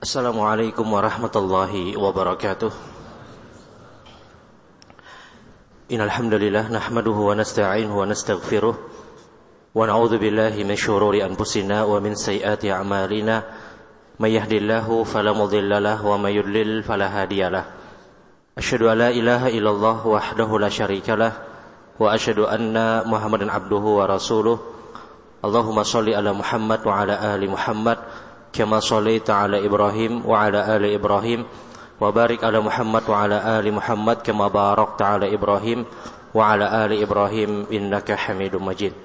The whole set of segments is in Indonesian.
Assalamualaikum warahmatullahi wabarakatuh. Innalhamdulillah nahmaduhu wa nasta'inuhu wa nastaghfiruh. Wa na'udzu billahi min shururi anfusina wa min sayyiati a'malina. May yahdihillahu fala mudilla lahu wa may yudlil fala hadiyalah Asyhadu an la ilaha illallah wahdahu la syarikalah wa asyhadu anna Muhammadan abduhu wa rasuluh. Allahumma shalli ala Muhammad wa ala ali Muhammad كما صليت على إبراهيم وعلى آل إبراهيم وبارك على محمد وعلى آل محمد كما باركت على إبراهيم وعلى آل إبراهيم إنك حميد مجيد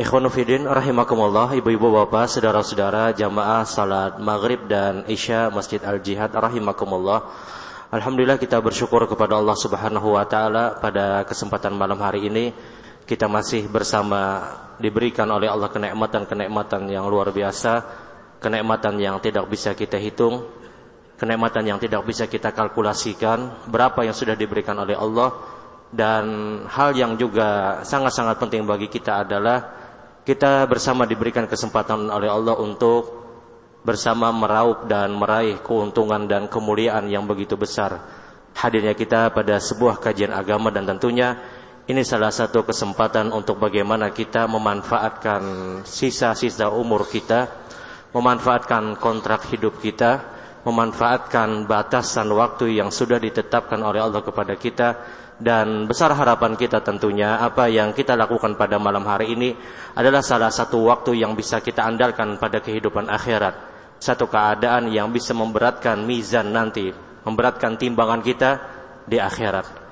Ikhwanu Fidin rahimakumullah Ibu-ibu bapak, saudara-saudara Jamaah salat maghrib dan isya Masjid Al-Jihad rahimakumullah Alhamdulillah kita bersyukur kepada Allah subhanahu wa ta'ala Pada kesempatan malam hari ini Kita masih bersama Diberikan oleh Allah kenikmatan-kenikmatan yang luar biasa kenikmatan yang tidak bisa kita hitung, kenikmatan yang tidak bisa kita kalkulasikan, berapa yang sudah diberikan oleh Allah dan hal yang juga sangat-sangat penting bagi kita adalah kita bersama diberikan kesempatan oleh Allah untuk bersama meraup dan meraih keuntungan dan kemuliaan yang begitu besar. Hadirnya kita pada sebuah kajian agama dan tentunya ini salah satu kesempatan untuk bagaimana kita memanfaatkan sisa-sisa umur kita memanfaatkan kontrak hidup kita, memanfaatkan batasan waktu yang sudah ditetapkan oleh Allah kepada kita dan besar harapan kita tentunya apa yang kita lakukan pada malam hari ini adalah salah satu waktu yang bisa kita andalkan pada kehidupan akhirat. Satu keadaan yang bisa memberatkan mizan nanti, memberatkan timbangan kita di akhirat.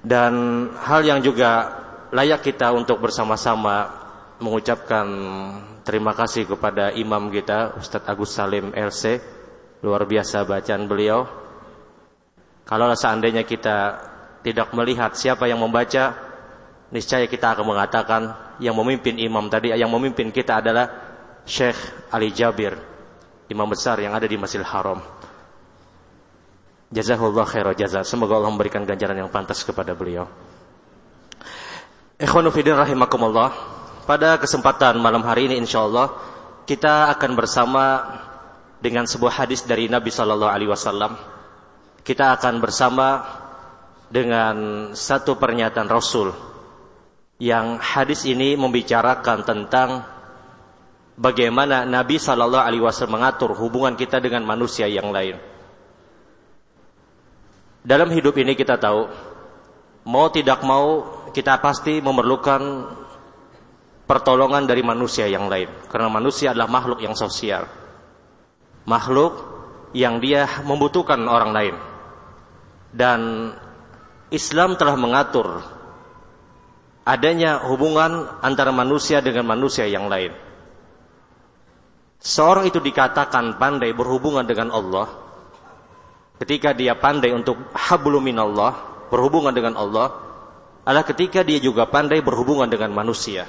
Dan hal yang juga layak kita untuk bersama-sama mengucapkan terima kasih kepada imam kita Ustadz Agus Salim LC luar biasa bacaan beliau. Kalau seandainya kita tidak melihat siapa yang membaca niscaya kita akan mengatakan yang memimpin imam tadi yang memimpin kita adalah Syekh Ali Jabir imam besar yang ada di Masjidil Haram. Jazakallah khairan jazah. Semoga Allah memberikan ganjaran yang pantas kepada beliau. Ikhwanu fillah rahimakumullah pada kesempatan malam hari ini insya Allah kita akan bersama dengan sebuah hadis dari Nabi Shallallahu Alaihi Wasallam. Kita akan bersama dengan satu pernyataan Rasul yang hadis ini membicarakan tentang bagaimana Nabi Shallallahu Alaihi Wasallam mengatur hubungan kita dengan manusia yang lain. Dalam hidup ini kita tahu, mau tidak mau kita pasti memerlukan pertolongan dari manusia yang lain. Karena manusia adalah makhluk yang sosial. Makhluk yang dia membutuhkan orang lain. Dan Islam telah mengatur adanya hubungan antara manusia dengan manusia yang lain. Seorang itu dikatakan pandai berhubungan dengan Allah. Ketika dia pandai untuk hablumin Allah berhubungan dengan Allah adalah ketika dia juga pandai berhubungan dengan manusia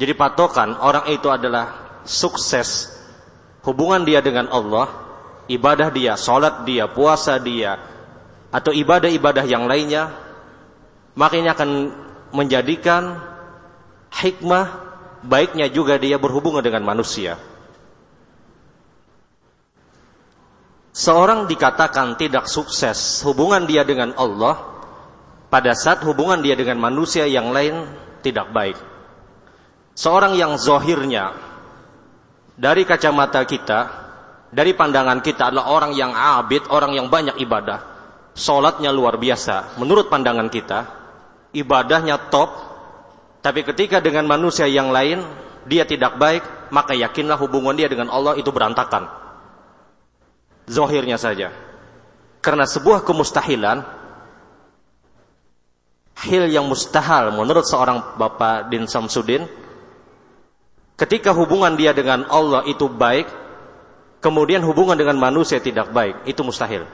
jadi patokan orang itu adalah sukses hubungan dia dengan Allah, ibadah dia, sholat dia, puasa dia, atau ibadah-ibadah yang lainnya, maka ini akan menjadikan hikmah baiknya juga dia berhubungan dengan manusia. Seorang dikatakan tidak sukses hubungan dia dengan Allah pada saat hubungan dia dengan manusia yang lain tidak baik. Seorang yang zohirnya dari kacamata kita, dari pandangan kita adalah orang yang abid, orang yang banyak ibadah. Solatnya luar biasa. Menurut pandangan kita, ibadahnya top. Tapi ketika dengan manusia yang lain, dia tidak baik, maka yakinlah hubungan dia dengan Allah itu berantakan. Zohirnya saja. Karena sebuah kemustahilan, hil yang mustahil menurut seorang Bapak Din Samsudin, Ketika hubungan dia dengan Allah itu baik, kemudian hubungan dengan manusia tidak baik, itu mustahil.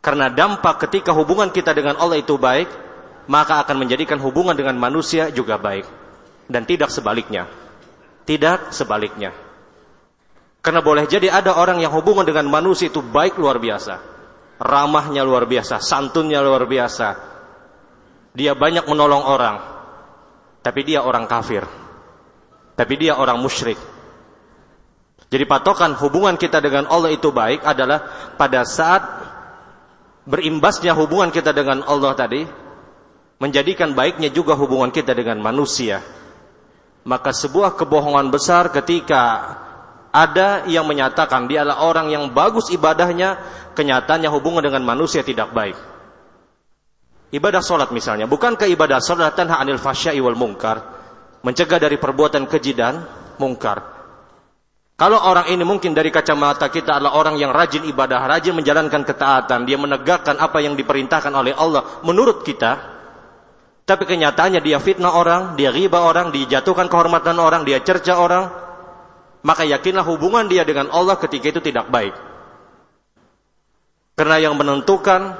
Karena dampak ketika hubungan kita dengan Allah itu baik, maka akan menjadikan hubungan dengan manusia juga baik. Dan tidak sebaliknya. Tidak sebaliknya. Karena boleh jadi ada orang yang hubungan dengan manusia itu baik luar biasa. Ramahnya luar biasa, santunnya luar biasa. Dia banyak menolong orang. Tapi dia orang kafir tapi dia orang musyrik. Jadi patokan hubungan kita dengan Allah itu baik adalah pada saat berimbasnya hubungan kita dengan Allah tadi menjadikan baiknya juga hubungan kita dengan manusia. Maka sebuah kebohongan besar ketika ada yang menyatakan dia adalah orang yang bagus ibadahnya, kenyataannya hubungan dengan manusia tidak baik. Ibadah solat misalnya, bukankah ibadah solat tanha anil fasya'i wal mungkar, mencegah dari perbuatan keji dan mungkar. Kalau orang ini mungkin dari kacamata kita adalah orang yang rajin ibadah, rajin menjalankan ketaatan, dia menegakkan apa yang diperintahkan oleh Allah menurut kita. Tapi kenyataannya dia fitnah orang, dia riba orang, dia jatuhkan kehormatan orang, dia cerca orang. Maka yakinlah hubungan dia dengan Allah ketika itu tidak baik. Karena yang menentukan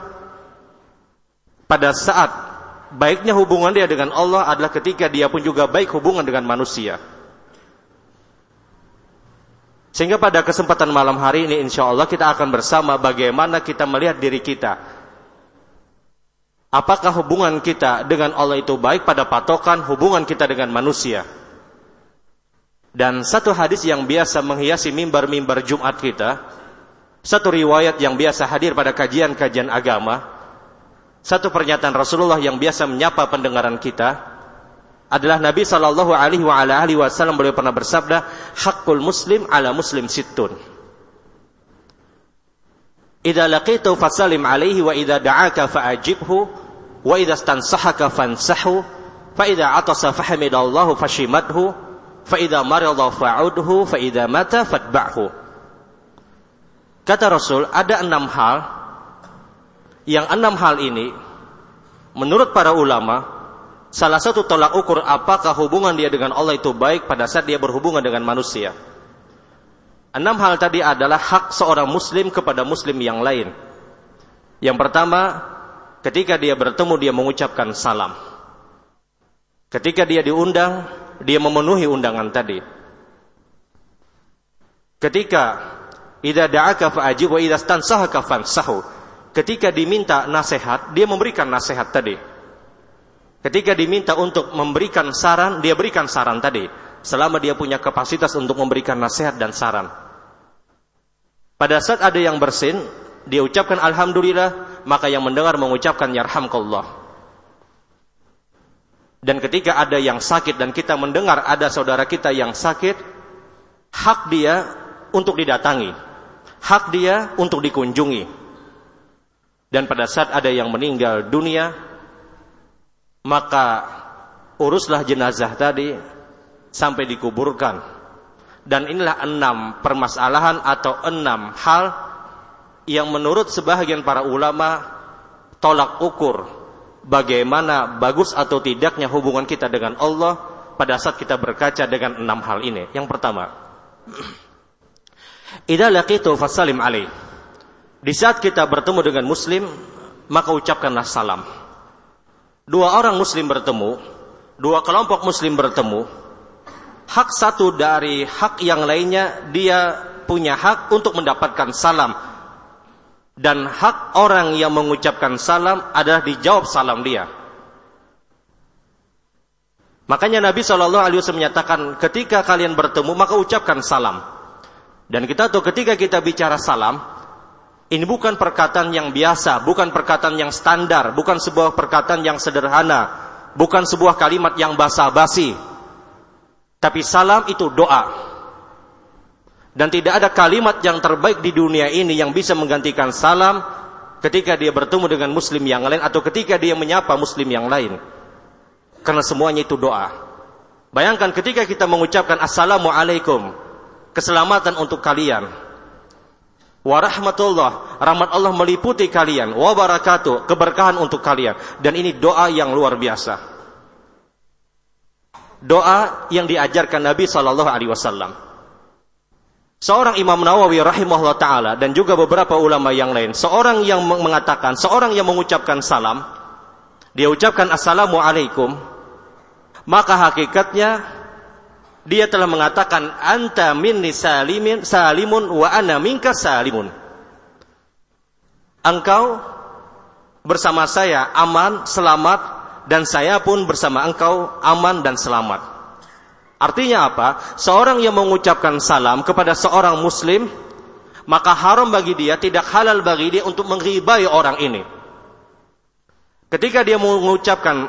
pada saat baiknya hubungan dia dengan Allah adalah ketika dia pun juga baik hubungan dengan manusia. Sehingga pada kesempatan malam hari ini insya Allah kita akan bersama bagaimana kita melihat diri kita. Apakah hubungan kita dengan Allah itu baik pada patokan hubungan kita dengan manusia? Dan satu hadis yang biasa menghiasi mimbar-mimbar Jumat kita, satu riwayat yang biasa hadir pada kajian-kajian agama, satu pernyataan Rasulullah yang biasa menyapa pendengaran kita, adalah Nabi Shallallahu Alaihi Wasallam beliau pernah bersabda, hakul Muslim ala Muslim situn. Idza laqitu fasalim alaihi wa idza da'aka fa'ajibhu wa idza stansahaka fansahu fa idza atasa fahamidallahu fashimadhu fa idza marida fa'udhu fa idza mata fatba'hu. Kata Rasul, ada enam hal yang enam hal ini menurut para ulama Salah satu tolak ukur apakah hubungan dia dengan Allah itu baik pada saat dia berhubungan dengan manusia. Enam hal tadi adalah hak seorang muslim kepada muslim yang lain. Yang pertama, ketika dia bertemu dia mengucapkan salam. Ketika dia diundang, dia memenuhi undangan tadi. Ketika idza da'aka fa'ajib wa idza stansahaka fansahu. Ketika diminta nasihat, dia memberikan nasihat tadi. Ketika diminta untuk memberikan saran, dia berikan saran tadi. Selama dia punya kapasitas untuk memberikan nasihat dan saran. Pada saat ada yang bersin, dia ucapkan Alhamdulillah, maka yang mendengar mengucapkan Yarhamkallah. Dan ketika ada yang sakit dan kita mendengar ada saudara kita yang sakit, hak dia untuk didatangi. Hak dia untuk dikunjungi. Dan pada saat ada yang meninggal dunia, maka uruslah jenazah tadi sampai dikuburkan. Dan inilah enam permasalahan atau enam hal yang menurut sebahagian para ulama tolak ukur bagaimana bagus atau tidaknya hubungan kita dengan Allah pada saat kita berkaca dengan enam hal ini. Yang pertama, idza laqitu fasalim alaih. Di saat kita bertemu dengan muslim, maka ucapkanlah salam dua orang muslim bertemu, dua kelompok muslim bertemu, hak satu dari hak yang lainnya dia punya hak untuk mendapatkan salam. Dan hak orang yang mengucapkan salam adalah dijawab salam dia. Makanya Nabi Shallallahu Alaihi Wasallam menyatakan, ketika kalian bertemu maka ucapkan salam. Dan kita tahu ketika kita bicara salam, ini bukan perkataan yang biasa, bukan perkataan yang standar, bukan sebuah perkataan yang sederhana, bukan sebuah kalimat yang basa-basi. Tapi salam itu doa. Dan tidak ada kalimat yang terbaik di dunia ini yang bisa menggantikan salam ketika dia bertemu dengan muslim yang lain atau ketika dia menyapa muslim yang lain. Karena semuanya itu doa. Bayangkan ketika kita mengucapkan assalamualaikum, keselamatan untuk kalian warahmatullah rahmat Allah meliputi kalian. Wa barakatuh keberkahan untuk kalian. Dan ini doa yang luar biasa. Doa yang diajarkan Nabi sallallahu alaihi wasallam. Seorang Imam Nawawi rahimahullah taala dan juga beberapa ulama yang lain seorang yang mengatakan seorang yang mengucapkan salam dia ucapkan assalamu alaikum maka hakikatnya dia telah mengatakan anta minni salimin salimun wa ana minka salimun. Engkau bersama saya aman, selamat dan saya pun bersama engkau aman dan selamat. Artinya apa? Seorang yang mengucapkan salam kepada seorang muslim, maka haram bagi dia, tidak halal bagi dia untuk mengribai orang ini. Ketika dia mengucapkan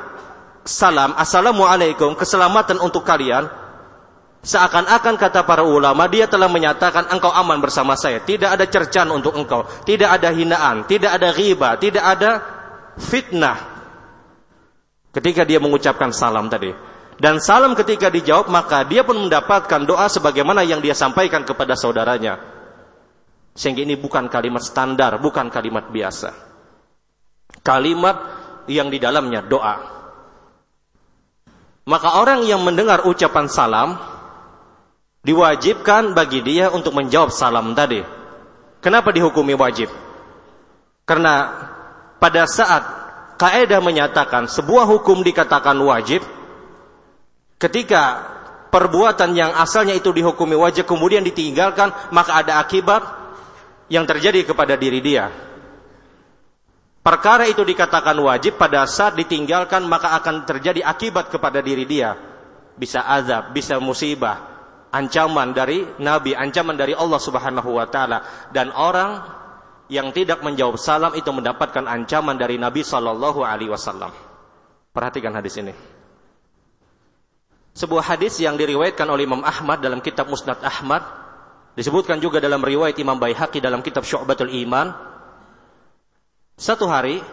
salam, assalamualaikum, keselamatan untuk kalian, seakan-akan kata para ulama, dia telah menyatakan engkau aman bersama saya. Tidak ada cercaan untuk engkau, tidak ada hinaan, tidak ada riba, tidak ada fitnah. Ketika dia mengucapkan salam tadi. Dan salam ketika dijawab maka dia pun mendapatkan doa sebagaimana yang dia sampaikan kepada saudaranya. Sehingga ini bukan kalimat standar, bukan kalimat biasa. Kalimat yang di dalamnya doa. Maka orang yang mendengar ucapan salam diwajibkan bagi dia untuk menjawab salam tadi. Kenapa dihukumi wajib? Karena pada saat kaidah menyatakan sebuah hukum dikatakan wajib, Ketika perbuatan yang asalnya itu dihukumi wajib kemudian ditinggalkan, maka ada akibat yang terjadi kepada diri dia. Perkara itu dikatakan wajib pada saat ditinggalkan maka akan terjadi akibat kepada diri dia. Bisa azab, bisa musibah, ancaman dari Nabi, ancaman dari Allah Subhanahu wa taala dan orang yang tidak menjawab salam itu mendapatkan ancaman dari Nabi sallallahu alaihi wasallam. Perhatikan hadis ini. Sebuah hadis yang diriwayatkan oleh Imam Ahmad dalam kitab Musnad Ahmad, disebutkan juga dalam riwayat Imam Baihaqi dalam kitab Syu'batul Iman. Satu hari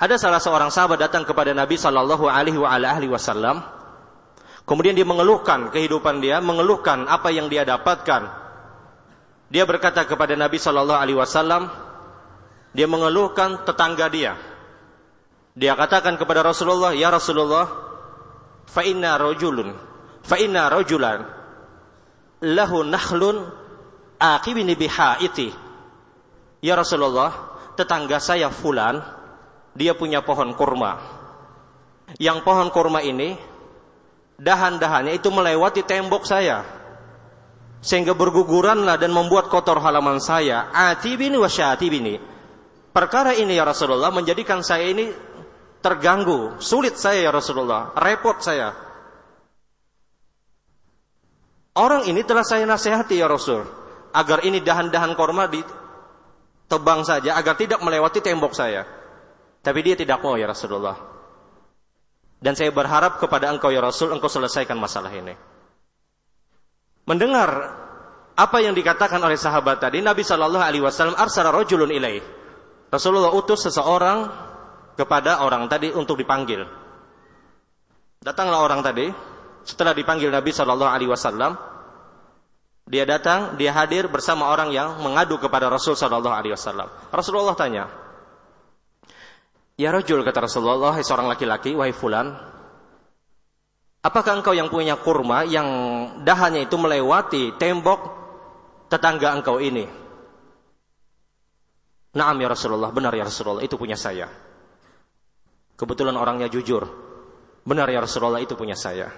ada salah seorang sahabat datang kepada Nabi sallallahu alaihi wasallam. Kemudian dia mengeluhkan kehidupan dia, mengeluhkan apa yang dia dapatkan. Dia berkata kepada Nabi sallallahu alaihi wasallam, dia mengeluhkan tetangga dia. Dia katakan kepada Rasulullah, "Ya Rasulullah, fa inna rajulun fa inna rajulan lahu nakhlun aqibini bihaiti ya Rasulullah tetangga saya fulan dia punya pohon kurma yang pohon kurma ini dahan-dahannya itu melewati tembok saya sehingga berguguranlah dan membuat kotor halaman saya atibini wa syatibini perkara ini ya Rasulullah menjadikan saya ini terganggu, sulit saya ya Rasulullah, repot saya. Orang ini telah saya nasihati ya Rasul, agar ini dahan-dahan korma ditebang saja, agar tidak melewati tembok saya. Tapi dia tidak mau ya Rasulullah. Dan saya berharap kepada engkau ya Rasul, engkau selesaikan masalah ini. Mendengar apa yang dikatakan oleh sahabat tadi, Nabi Shallallahu Alaihi Wasallam arsara rojulun ilaih. Rasulullah utus seseorang kepada orang tadi untuk dipanggil. Datanglah orang tadi, setelah dipanggil Nabi Shallallahu Alaihi Wasallam, dia datang, dia hadir bersama orang yang mengadu kepada Rasul Shallallahu Alaihi Wasallam. Rasulullah tanya, Ya Rajul kata Rasulullah, seorang laki-laki, wahai fulan, apakah engkau yang punya kurma yang dahannya itu melewati tembok tetangga engkau ini? Naam ya Rasulullah, benar ya Rasulullah, itu punya saya. Kebetulan orangnya jujur. Benar ya Rasulullah itu punya saya.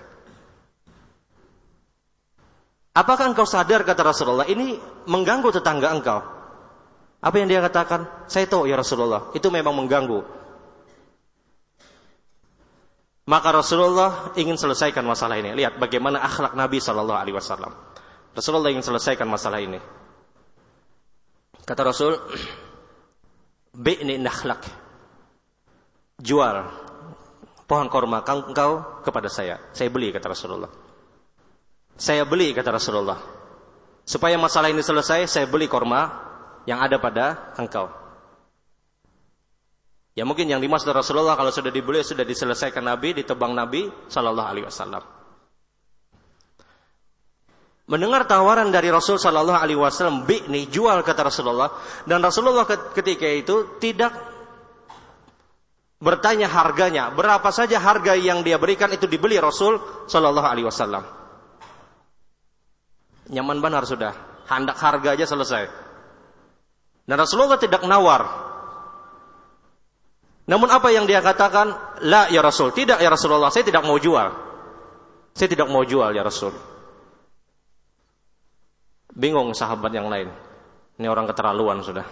Apakah engkau sadar kata Rasulullah ini mengganggu tetangga engkau? Apa yang dia katakan? Saya tahu ya Rasulullah, itu memang mengganggu. Maka Rasulullah ingin selesaikan masalah ini. Lihat bagaimana akhlak Nabi Shallallahu Alaihi Wasallam. Rasulullah ingin selesaikan masalah ini. Kata Rasul, "Bi'ni nakhlak." jual pohon korma engkau kepada saya. Saya beli kata Rasulullah. Saya beli kata Rasulullah. Supaya masalah ini selesai, saya beli korma yang ada pada engkau. Ya mungkin yang dimaksud Rasulullah kalau sudah dibeli sudah diselesaikan Nabi, ditebang Nabi Shallallahu Alaihi Wasallam. Mendengar tawaran dari Rasul Shallallahu Alaihi Wasallam, nih jual kata Rasulullah, dan Rasulullah ketika itu tidak bertanya harganya, berapa saja harga yang dia berikan itu dibeli Rasul Shallallahu Alaihi Wasallam. Nyaman benar sudah, hendak harga aja selesai. Dan Rasulullah tidak nawar. Namun apa yang dia katakan, la ya Rasul, tidak ya Rasulullah, saya tidak mau jual. Saya tidak mau jual ya Rasul. Bingung sahabat yang lain. Ini orang keterlaluan sudah.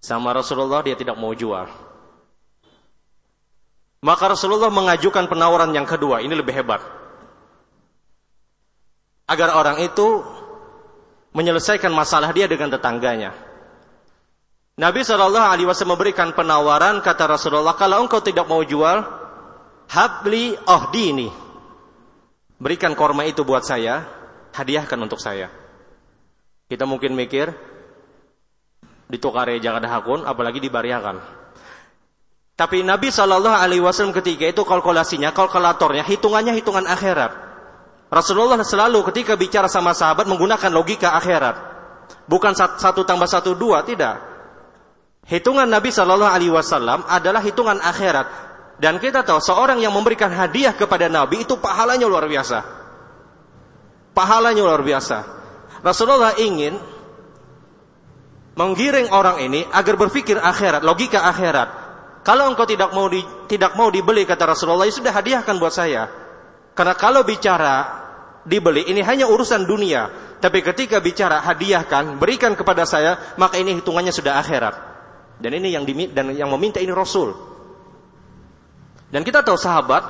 Sama Rasulullah dia tidak mau jual. Maka Rasulullah mengajukan penawaran yang kedua, ini lebih hebat. agar orang itu menyelesaikan masalah dia dengan tetangganya. Nabi Shallallahu Alaihi Wasallam memberikan penawaran kata Rasulullah kalau engkau tidak mau jual habli oh dini berikan korma itu buat saya hadiahkan untuk saya. Kita mungkin mikir ditukari jangan hakun apalagi dibariakan. Tapi Nabi Shallallahu Alaihi Wasallam ketika itu kalkulasinya kalkulatornya hitungannya hitungan akhirat. Rasulullah selalu ketika bicara sama sahabat menggunakan logika akhirat. Bukan satu tambah satu dua tidak Hitungan Nabi Shallallahu Alaihi Wasallam adalah hitungan akhirat. Dan kita tahu seorang yang memberikan hadiah kepada Nabi itu pahalanya luar biasa. Pahalanya luar biasa. Rasulullah ingin menggiring orang ini agar berpikir akhirat, logika akhirat. Kalau engkau tidak mau di, tidak mau dibeli kata Rasulullah, ya sudah hadiahkan buat saya. Karena kalau bicara dibeli ini hanya urusan dunia, tapi ketika bicara hadiahkan, berikan kepada saya, maka ini hitungannya sudah akhirat. Dan ini yang diminta, dan yang meminta ini Rasul. Dan kita tahu sahabat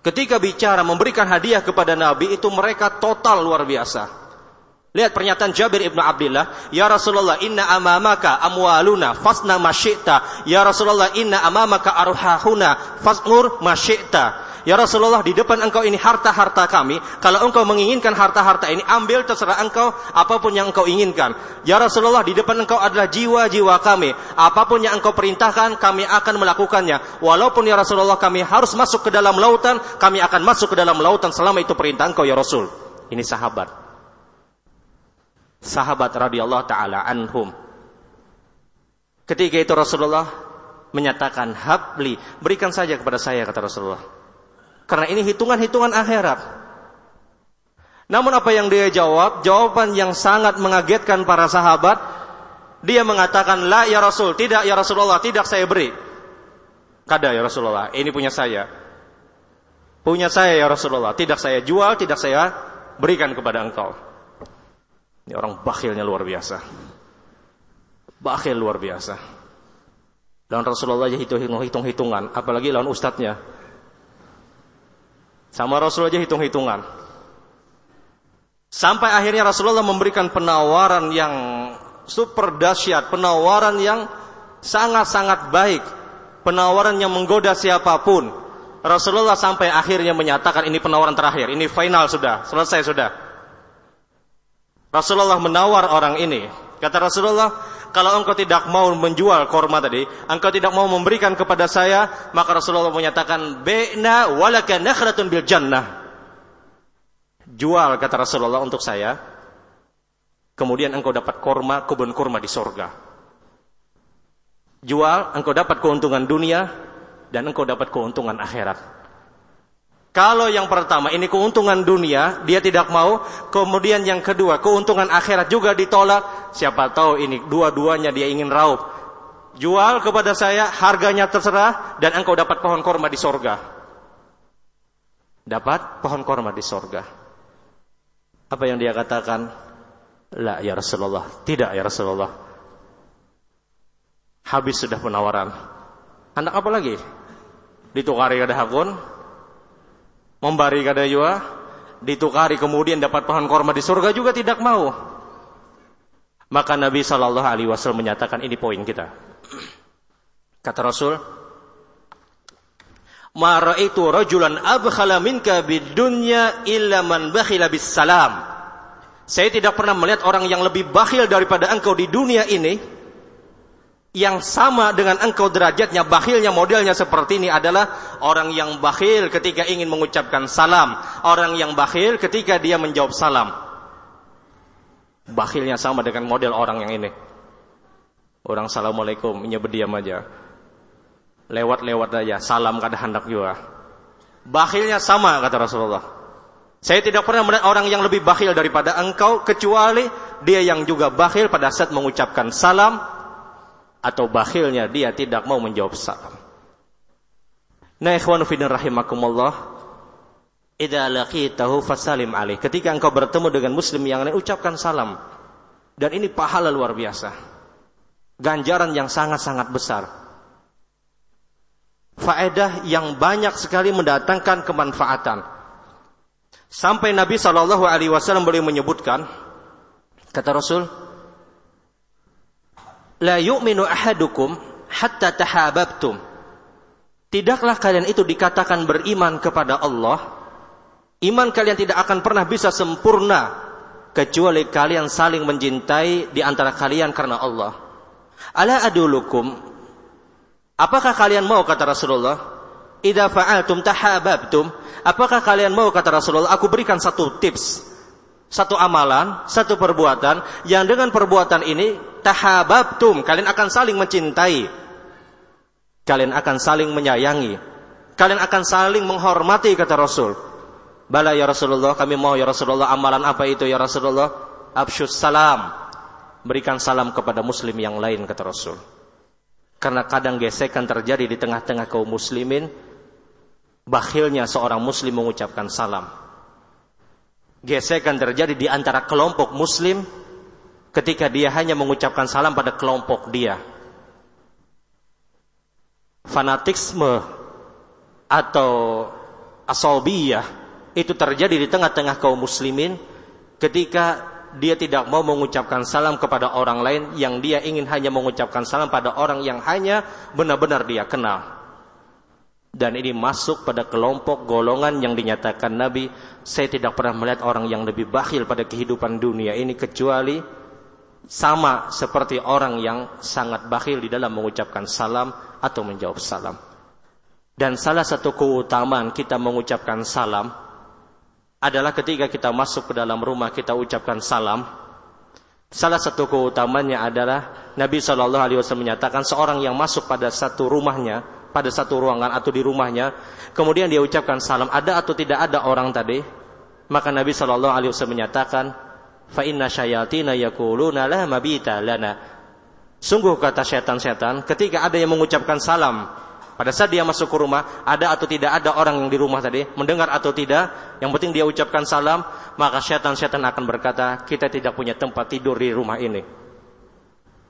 ketika bicara memberikan hadiah kepada Nabi itu mereka total luar biasa. Lihat pernyataan Jabir ibnu Abdullah, Ya Rasulullah, inna amamaka amwaluna fasna masyikta. Ya Rasulullah, inna amamaka arhahuna fasnur masyikta. Ya Rasulullah, di depan engkau ini harta-harta kami. Kalau engkau menginginkan harta-harta ini, ambil terserah engkau apa pun yang engkau inginkan. Ya Rasulullah, di depan engkau adalah jiwa-jiwa kami. Apa pun yang engkau perintahkan, kami akan melakukannya. Walaupun ya Rasulullah kami harus masuk ke dalam lautan, kami akan masuk ke dalam lautan selama itu perintah engkau ya Rasul. Ini sahabat sahabat radhiyallahu taala anhum. Ketika itu Rasulullah menyatakan habli, berikan saja kepada saya kata Rasulullah. Karena ini hitungan-hitungan akhirat. Namun apa yang dia jawab? Jawaban yang sangat mengagetkan para sahabat. Dia mengatakan, "La ya Rasul, tidak ya Rasulullah, tidak saya beri." Kada ya Rasulullah, ini punya saya. Punya saya ya Rasulullah, tidak saya jual, tidak saya berikan kepada engkau. Ini orang bakhilnya luar biasa. Bakhil luar biasa. Dan Rasulullah aja hitung-hitungan, apalagi lawan ustadznya. Sama Rasulullah aja hitung-hitungan. Sampai akhirnya Rasulullah memberikan penawaran yang super dahsyat, penawaran yang sangat-sangat baik, penawaran yang menggoda siapa pun. Rasulullah sampai akhirnya menyatakan ini penawaran terakhir, ini final sudah, selesai sudah. Rasulullah menawar orang ini. Kata Rasulullah, kalau engkau tidak mau menjual korma tadi, engkau tidak mau memberikan kepada saya, maka Rasulullah menyatakan, Be'na walaka nakhratun bil jannah. Jual, kata Rasulullah untuk saya, kemudian engkau dapat korma, kebun korma di sorga. Jual, engkau dapat keuntungan dunia, dan engkau dapat keuntungan akhirat. Kalau yang pertama ini keuntungan dunia, dia tidak mau. Kemudian yang kedua, keuntungan akhirat juga ditolak. Siapa tahu ini dua-duanya dia ingin raup. Jual kepada saya, harganya terserah, dan engkau dapat pohon korma di sorga. Dapat pohon korma di sorga. Apa yang dia katakan? La ya Rasulullah. Tidak ya Rasulullah. Habis sudah penawaran. Anak apa lagi? Ditukari kada hakun, membari kada jua ditukari kemudian dapat pohon korma di surga juga tidak mau. Maka Nabi Shallallahu Alaihi Wasallam menyatakan ini poin kita. Kata Rasul, Mara itu rajulan abkhala minka bidunya illa man bakhila bis salam. Saya tidak pernah melihat orang yang lebih bakhil daripada engkau di dunia ini yang sama dengan engkau derajatnya, bakhilnya modelnya seperti ini adalah orang yang bakhil ketika ingin mengucapkan salam, orang yang bakhil ketika dia menjawab salam. Bakhilnya sama dengan model orang yang ini. Orang assalamualaikum, ini berdiam aja. Lewat-lewat aja, salam kada hendak juga. Bakhilnya sama kata Rasulullah. Saya tidak pernah melihat orang yang lebih bakhil daripada engkau kecuali dia yang juga bakhil pada saat mengucapkan salam atau bakhilnya dia tidak mau menjawab salam. Nah, ikhwan fillah rahimakumullah, idza laqitahu fasalim alaih. Ketika engkau bertemu dengan muslim yang lain ucapkan salam. Dan ini pahala luar biasa. Ganjaran yang sangat-sangat besar. Faedah yang banyak sekali mendatangkan kemanfaatan. Sampai Nabi Shallallahu Alaihi Wasallam boleh menyebutkan, kata Rasul, La yu'minu ahadukum hatta tahababtum. Tidaklah kalian itu dikatakan beriman kepada Allah. Iman kalian tidak akan pernah bisa sempurna kecuali kalian saling mencintai di antara kalian karena Allah. Ala adulukum. Apakah kalian mau kata Rasulullah? Idza fa'altum tahabbtum. Apakah kalian mau kata Rasulullah? Aku berikan satu tips, satu amalan, satu perbuatan yang dengan perbuatan ini tahabbtum, kalian akan saling mencintai. Kalian akan saling menyayangi. Kalian akan saling menghormati kata Rasul. Bala ya Rasulullah, kami mau ya Rasulullah amalan apa itu ya Rasulullah? Absyus salam. Berikan salam kepada muslim yang lain kata Rasul. Karena kadang gesekan terjadi di tengah-tengah kaum muslimin, bakhilnya seorang muslim mengucapkan salam. Gesekan terjadi di antara kelompok muslim ketika dia hanya mengucapkan salam pada kelompok dia. Fanatisme atau asobiyah itu terjadi di tengah-tengah kaum muslimin ketika dia tidak mau mengucapkan salam kepada orang lain yang dia ingin hanya mengucapkan salam pada orang yang hanya benar-benar dia kenal. Dan ini masuk pada kelompok golongan yang dinyatakan Nabi, saya tidak pernah melihat orang yang lebih bakhil pada kehidupan dunia ini kecuali sama seperti orang yang sangat bakhil di dalam mengucapkan salam atau menjawab salam. Dan salah satu keutamaan kita mengucapkan salam adalah ketika kita masuk ke dalam rumah kita ucapkan salam. Salah satu keutamanya adalah Nabi Shallallahu Alaihi Wasallam menyatakan seorang yang masuk pada satu rumahnya, pada satu ruangan atau di rumahnya, kemudian dia ucapkan salam, ada atau tidak ada orang tadi, maka Nabi Shallallahu Alaihi Wasallam menyatakan, fa inna syayatina yakuluna la mabita lana. Sungguh kata setan-setan, ketika ada yang mengucapkan salam pada saat dia masuk ke rumah, ada atau tidak ada orang yang di rumah tadi, mendengar atau tidak, yang penting dia ucapkan salam, maka syaitan-syaitan akan berkata, kita tidak punya tempat tidur di rumah ini.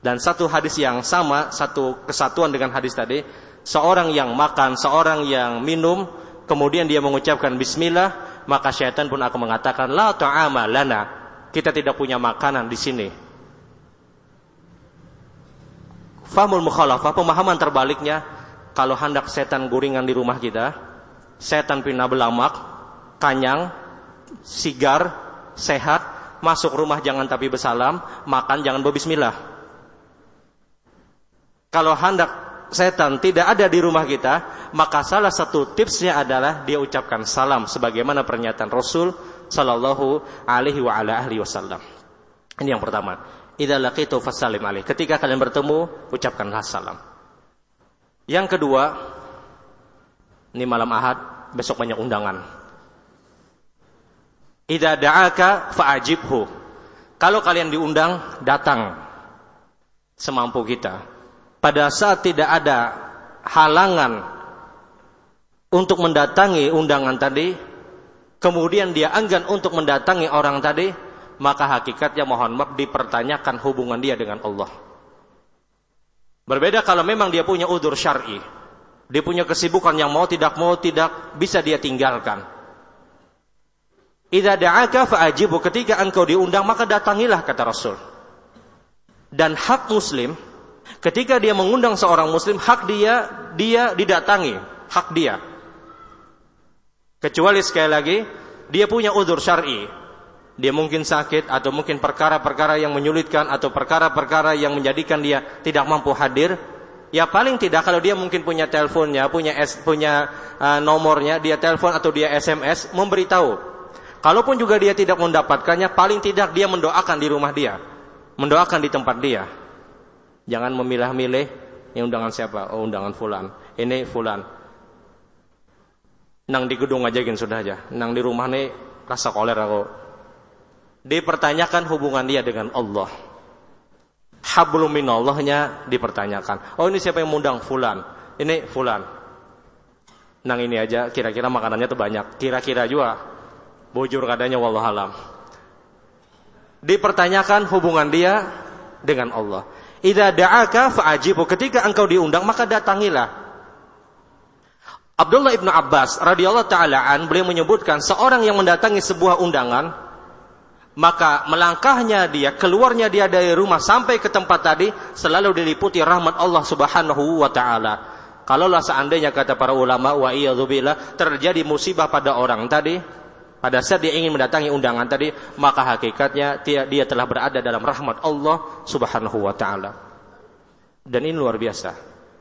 Dan satu hadis yang sama, satu kesatuan dengan hadis tadi, seorang yang makan, seorang yang minum, kemudian dia mengucapkan bismillah, maka syaitan pun akan mengatakan, la ta'ama lana, kita tidak punya makanan di sini. Fahmul mukhalafah, pemahaman terbaliknya, kalau hendak setan guringan di rumah kita, setan pina belamak, kanyang, sigar, sehat, masuk rumah jangan tapi bersalam, makan jangan berbismillah. Kalau hendak setan tidak ada di rumah kita, maka salah satu tipsnya adalah dia ucapkan salam sebagaimana pernyataan Rasul sallallahu alaihi wa ala ahli wasallam. Ini yang pertama. Idza laqitu fasallim alaih. Ketika kalian bertemu, ucapkanlah salam. Yang kedua, ini malam Ahad, besok banyak undangan. Idza da'aka fa'ajibhu. Kalau kalian diundang, datang semampu kita. Pada saat tidak ada halangan untuk mendatangi undangan tadi, kemudian dia enggan untuk mendatangi orang tadi, maka hakikatnya mohon maaf dipertanyakan hubungan dia dengan Allah. Berbeda kalau memang dia punya udur syar'i. Dia punya kesibukan yang mau tidak mau tidak bisa dia tinggalkan. Idza da'aka fa'ajibu ketika engkau diundang maka datangilah kata Rasul. Dan hak muslim ketika dia mengundang seorang muslim hak dia dia didatangi, hak dia. Kecuali sekali lagi dia punya udur syar'i, dia mungkin sakit atau mungkin perkara-perkara yang menyulitkan atau perkara-perkara yang menjadikan dia tidak mampu hadir, ya paling tidak kalau dia mungkin punya teleponnya, punya S, punya uh, nomornya, dia telepon atau dia SMS memberitahu. Kalaupun juga dia tidak mendapatkannya, paling tidak dia mendoakan di rumah dia, mendoakan di tempat dia. Jangan memilah-milih, ini undangan siapa? Oh undangan fulan. Ini fulan. Nang di gedung aja gini sudah aja. Nang di rumah nih rasa koler aku dipertanyakan hubungan dia dengan Allah. Hablum minallahnya dipertanyakan. Oh ini siapa yang mengundang fulan? Ini fulan. Nang ini aja kira-kira makanannya tuh banyak. Kira-kira juga bujur kadanya wallahualam. Dipertanyakan hubungan dia dengan Allah. Idza da'aka fa'ajibu. Ketika engkau diundang maka datangilah. Abdullah ibnu Abbas radhiyallahu taalaan beliau menyebutkan seorang yang mendatangi sebuah undangan maka melangkahnya dia keluarnya dia dari rumah sampai ke tempat tadi selalu diliputi rahmat Allah Subhanahu wa taala. Kalaulah seandainya kata para ulama wa iyadzubillah terjadi musibah pada orang tadi pada saat dia ingin mendatangi undangan tadi maka hakikatnya dia, dia telah berada dalam rahmat Allah Subhanahu wa taala. Dan ini luar biasa.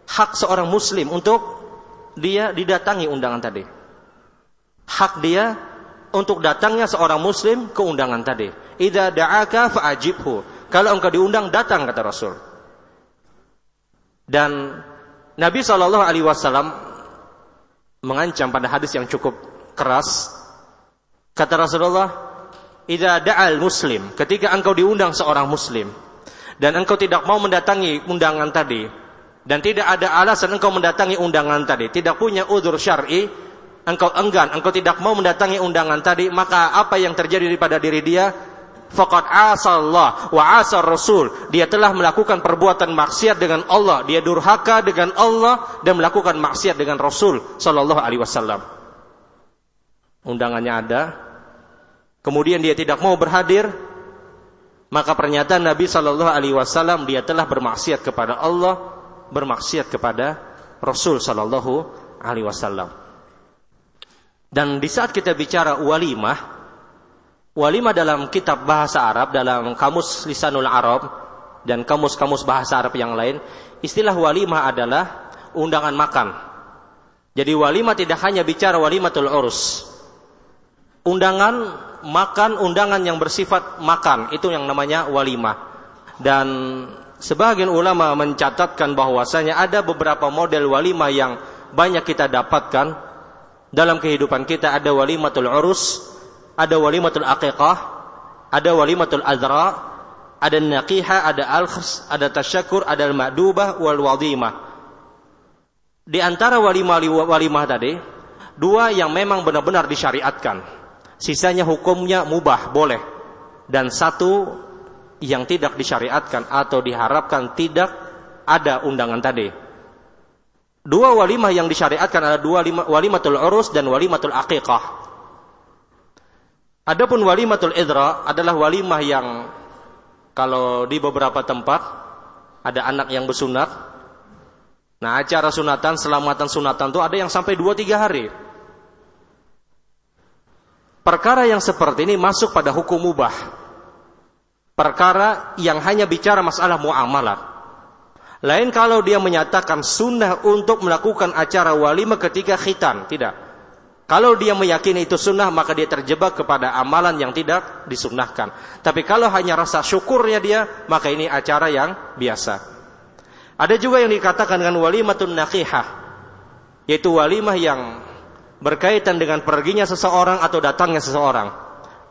Hak seorang muslim untuk dia didatangi undangan tadi. Hak dia untuk datangnya seorang muslim ke undangan tadi. Idza da'aka fa'ajibhu. Kalau engkau diundang datang kata Rasul. Dan Nabi Shallallahu alaihi wasallam mengancam pada hadis yang cukup keras. Kata Rasulullah, "Idza da'al muslim," ketika engkau diundang seorang muslim dan engkau tidak mau mendatangi undangan tadi, dan tidak ada alasan engkau mendatangi undangan tadi, tidak punya udur syar'i, engkau enggan, engkau tidak mau mendatangi undangan tadi, maka apa yang terjadi pada diri dia? Faqad asallah wa asar rasul. Dia telah melakukan perbuatan maksiat dengan Allah, dia durhaka dengan Allah dan melakukan maksiat dengan Rasul sallallahu alaihi wasallam. Undangannya ada, kemudian dia tidak mau berhadir, maka pernyataan Nabi Shallallahu Alaihi Wasallam dia telah bermaksiat kepada Allah bermaksiat kepada Rasul sallallahu alaihi wasallam. Dan di saat kita bicara walimah, walimah dalam kitab bahasa Arab dalam kamus Lisanul Arab dan kamus-kamus bahasa Arab yang lain, istilah walimah adalah undangan makan. Jadi walimah tidak hanya bicara walimatul urus. Undangan makan, undangan yang bersifat makan, itu yang namanya walimah. Dan sebagian ulama mencatatkan bahwasanya ada beberapa model walimah yang banyak kita dapatkan dalam kehidupan kita ada walimatul urus, ada walimatul aqiqah, ada walimatul azra, ada naqiha, ada al-khas, ada tasyakur, ada al-ma'dubah wal wadimah. Di antara walimah walimah tadi, dua yang memang benar-benar disyariatkan. Sisanya hukumnya mubah, boleh. Dan satu yang tidak disyariatkan atau diharapkan tidak ada undangan tadi. Dua walimah yang disyariatkan adalah dua walimatul urus dan walimatul aqiqah. Adapun walimatul idra adalah walimah yang kalau di beberapa tempat ada anak yang bersunat. Nah, acara sunatan, selamatan sunatan itu ada yang sampai dua tiga hari. Perkara yang seperti ini masuk pada hukum mubah perkara yang hanya bicara masalah muamalah. Lain kalau dia menyatakan sunnah untuk melakukan acara walimah ketika khitan, tidak. Kalau dia meyakini itu sunnah, maka dia terjebak kepada amalan yang tidak disunnahkan. Tapi kalau hanya rasa syukurnya dia, maka ini acara yang biasa. Ada juga yang dikatakan dengan walimatun naqihah, yaitu walimah yang berkaitan dengan perginya seseorang atau datangnya seseorang.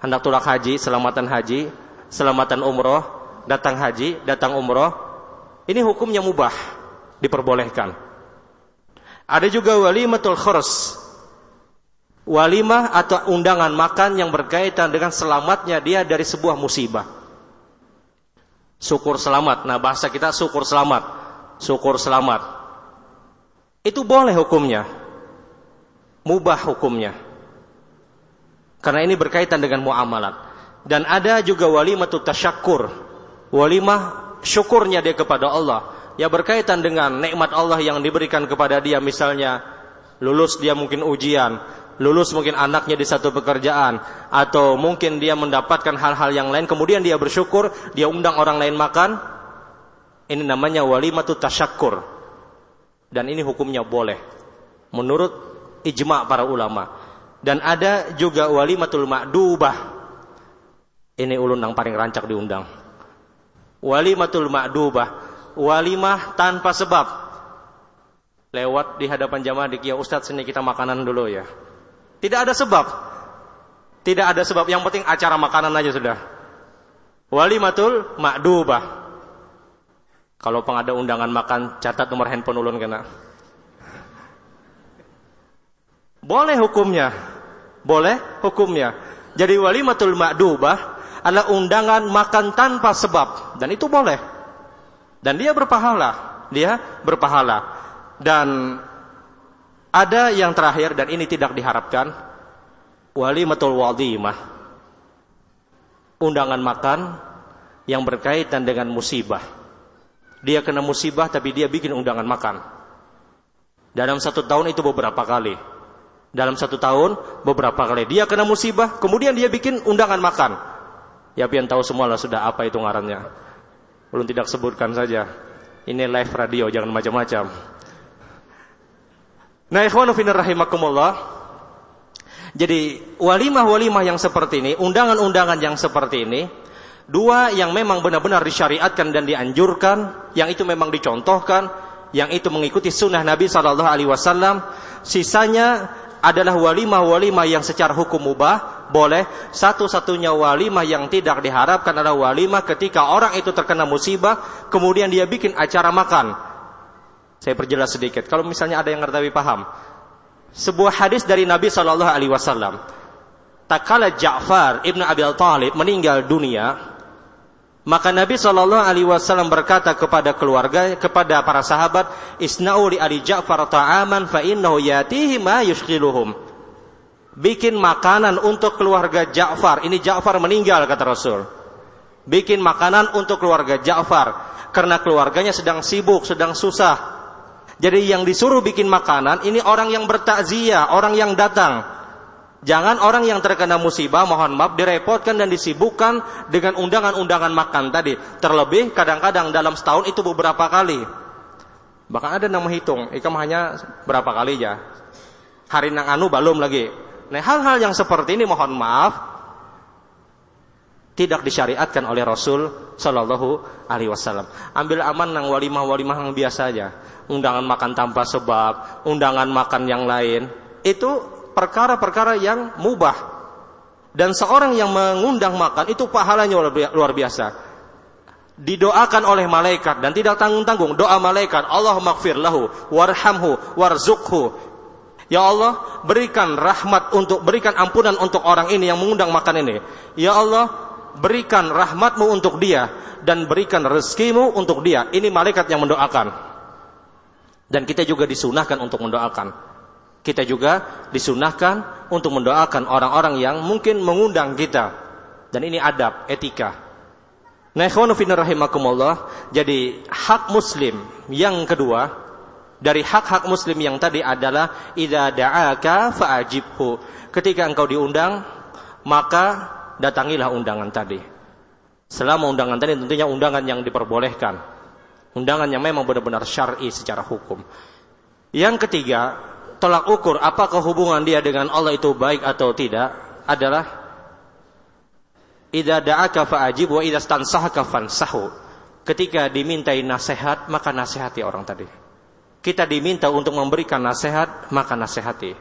Hendak tulak haji, selamatan haji, selamatan umroh, datang haji, datang umroh, ini hukumnya mubah, diperbolehkan. Ada juga walimatul khurs, walimah atau undangan makan yang berkaitan dengan selamatnya dia dari sebuah musibah. Syukur selamat. Nah, bahasa kita syukur selamat. Syukur selamat. Itu boleh hukumnya. Mubah hukumnya. Karena ini berkaitan dengan muamalat. Dan ada juga walimatut tasyakur. Walimah syukurnya dia kepada Allah. Ya berkaitan dengan nikmat Allah yang diberikan kepada dia misalnya lulus dia mungkin ujian, lulus mungkin anaknya di satu pekerjaan atau mungkin dia mendapatkan hal-hal yang lain kemudian dia bersyukur, dia undang orang lain makan. Ini namanya walimatut tasyakur. Dan ini hukumnya boleh menurut ijma para ulama. Dan ada juga walimatul ma'dubah ini ulun yang paling rancak diundang. Walimatul ma'dubah. Walimah tanpa sebab. Lewat di hadapan jamaah di kia Ustadz sini kita makanan dulu ya. Tidak ada sebab. Tidak ada sebab. Yang penting acara makanan aja sudah. Walimatul ma'dubah. Kalau pengada undangan makan, catat nomor handphone ulun kena. Boleh hukumnya. Boleh hukumnya. Jadi walimatul ma'dubah adalah undangan makan tanpa sebab dan itu boleh. Dan dia berpahala, dia berpahala. Dan Ada yang terakhir dan ini tidak diharapkan. Walimatul wadimah. Undangan makan yang berkaitan dengan musibah. Dia kena musibah tapi dia bikin undangan makan. Dalam satu tahun itu beberapa kali. Dalam satu tahun beberapa kali. Dia kena musibah, kemudian dia bikin undangan makan. Ya pian tahu semua lah sudah apa itu ngarannya. Belum tidak sebutkan saja. Ini live radio, jangan macam-macam. Nah, ikhwanu rahimakumullah. Jadi, walimah-walimah yang seperti ini, undangan-undangan yang seperti ini, dua yang memang benar-benar disyariatkan dan dianjurkan, yang itu memang dicontohkan, yang itu mengikuti sunnah Nabi Shallallahu Alaihi Wasallam. Sisanya adalah walimah-walimah yang secara hukum mubah boleh. Satu-satunya walimah yang tidak diharapkan adalah walimah ketika orang itu terkena musibah, kemudian dia bikin acara makan saya perjelas sedikit. Kalau misalnya ada yang ngerti paham. Sebuah hadis dari Nabi Shallallahu Alaihi Wasallam. Tak kala Ja'far ibn Abi Talib meninggal dunia, maka Nabi Shallallahu Alaihi Wasallam berkata kepada keluarga, kepada para sahabat, Isna'u li Ali Ja'far ta'aman fa innahu yatihi ma. Bikin makanan untuk keluarga Ja'far. Ini Ja'far meninggal kata Rasul. Bikin makanan untuk keluarga Ja'far karena keluarganya sedang sibuk, sedang susah. Jadi yang disuruh bikin makanan ini orang yang bertakziah, orang yang datang. Jangan orang yang terkena musibah, mohon maaf, direpotkan dan disibukkan dengan undangan-undangan makan tadi. Terlebih kadang-kadang dalam setahun itu beberapa kali. Bahkan ada yang menghitung, ikam hanya berapa kali ya. Hari nang anu belum lagi. Nah hal-hal yang seperti ini mohon maaf, tidak disyariatkan oleh Rasul Shallallahu Alaihi Wasallam. Ambil aman nang walimah-walimah yang biasa aja, undangan makan tanpa sebab, undangan makan yang lain, itu perkara-perkara yang mubah. Dan seorang yang mengundang makan itu pahalanya luar biasa. Didoakan oleh malaikat dan tidak tanggung-tanggung doa malaikat Allah maghfir lahu warhamhu warzukhu Ya Allah, berikan rahmat untuk berikan ampunan untuk orang ini yang mengundang makan ini. Ya Allah, berikan rahmatmu untuk dia dan berikan rezekimu untuk dia. Ini malaikat yang mendoakan. Dan kita juga disunahkan untuk mendoakan. Kita juga disunahkan untuk mendoakan orang-orang yang mungkin mengundang kita. Dan ini adab, etika. Nah, rahimakumullah. Jadi hak muslim yang kedua dari hak-hak muslim yang tadi adalah idza da'aka fa'ajibhu. Ketika engkau diundang, maka datangilah undangan tadi. Selama undangan tadi tentunya undangan yang diperbolehkan. Undangan yang memang benar-benar syar'i secara hukum. Yang ketiga, tolak ukur apakah hubungan dia dengan Allah itu baik atau tidak adalah idza da'aka fa'ajib wa idza stansahaka fansahu. Ketika dimintai nasihat, maka nasihati orang tadi. Kita diminta untuk memberikan nasihat, maka nasihati.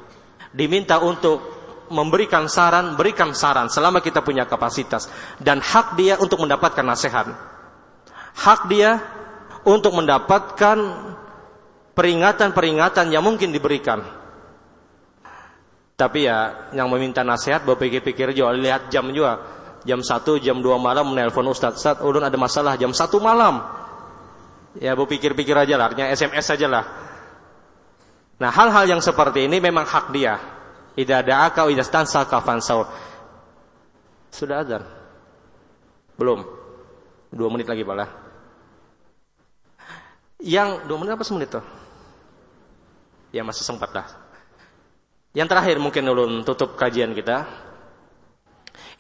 Diminta untuk memberikan saran, berikan saran selama kita punya kapasitas dan hak dia untuk mendapatkan nasihat. Hak dia untuk mendapatkan peringatan-peringatan yang mungkin diberikan. Tapi ya yang meminta nasihat berpikir-pikir juga lihat jam juga. Jam 1, jam 2 malam menelpon Ustaz, Ustaz, ulun ada masalah jam 1 malam. Ya berpikir-pikir aja lah, artinya SMS saja lah. Nah hal-hal yang seperti ini memang hak dia Idza da'aka wa idza stansaka fansau. Sudah azan? Belum. Dua menit lagi pala. Yang dua menit apa semenit tuh? Ya masih sempat lah. Yang terakhir mungkin ulun tutup kajian kita.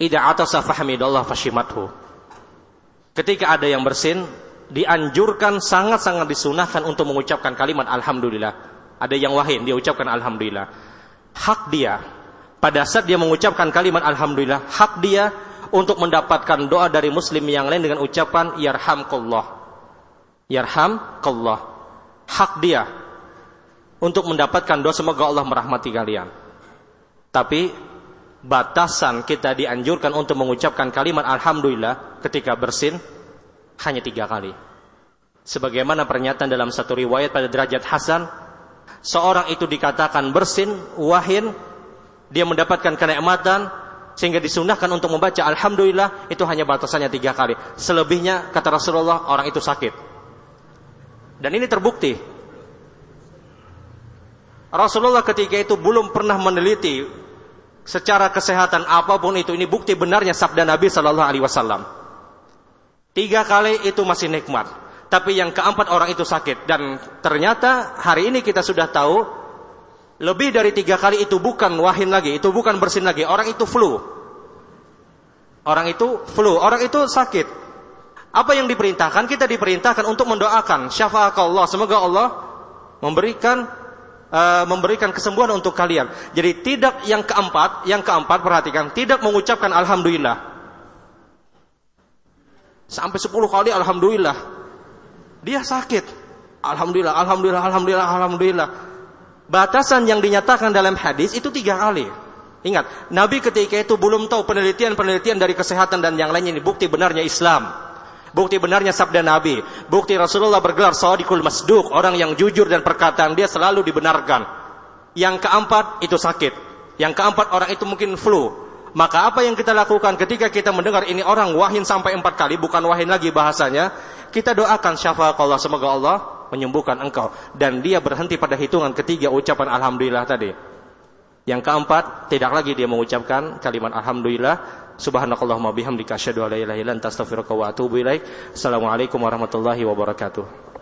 Idza atasa fahmidallah fashimathu. Ketika ada yang bersin, dianjurkan sangat-sangat disunahkan untuk mengucapkan kalimat alhamdulillah. Ada yang wahid dia ucapkan alhamdulillah hak dia pada saat dia mengucapkan kalimat alhamdulillah hak dia untuk mendapatkan doa dari muslim yang lain dengan ucapan yarhamkallah yarhamkallah hak dia untuk mendapatkan doa semoga Allah merahmati kalian tapi batasan kita dianjurkan untuk mengucapkan kalimat alhamdulillah ketika bersin hanya tiga kali sebagaimana pernyataan dalam satu riwayat pada derajat Hasan seorang itu dikatakan bersin, wahin, dia mendapatkan kenikmatan, sehingga disunahkan untuk membaca Alhamdulillah, itu hanya batasannya tiga kali. Selebihnya, kata Rasulullah, orang itu sakit. Dan ini terbukti. Rasulullah ketika itu belum pernah meneliti secara kesehatan apa pun itu ini bukti benarnya sabda Nabi Shallallahu Alaihi Wasallam. Tiga kali itu masih nikmat, tapi yang keempat orang itu sakit dan ternyata hari ini kita sudah tahu lebih dari tiga kali itu bukan wahin lagi, itu bukan bersin lagi, orang itu flu. Orang itu flu, orang itu sakit. Apa yang diperintahkan? Kita diperintahkan untuk mendoakan syafaat Allah. Semoga Allah memberikan uh, memberikan kesembuhan untuk kalian. Jadi tidak yang keempat, yang keempat perhatikan, tidak mengucapkan alhamdulillah. Sampai sepuluh kali alhamdulillah. Dia sakit. Alhamdulillah, alhamdulillah, alhamdulillah, alhamdulillah. Batasan yang dinyatakan dalam hadis itu tiga kali. Ingat, Nabi ketika itu belum tahu penelitian-penelitian dari kesehatan dan yang lainnya ini bukti benarnya Islam. Bukti benarnya sabda Nabi. Bukti Rasulullah bergelar sadiqul masduq. Orang yang jujur dan perkataan dia selalu dibenarkan. Yang keempat itu sakit. Yang keempat orang itu mungkin flu. Maka apa yang kita lakukan ketika kita mendengar ini orang wahin sampai empat kali. Bukan wahin lagi bahasanya. Kita doakan syafaat Allah. Semoga Allah menyembuhkan engkau. Dan dia berhenti pada hitungan ketiga ucapan Alhamdulillah tadi. Yang keempat, tidak lagi dia mengucapkan kalimat Alhamdulillah Subhanakallahumma bihamdika asyhadu an la ilaha illa anta astaghfiruka wa atubu. Assalamualaikum warahmatullahi wabarakatuh.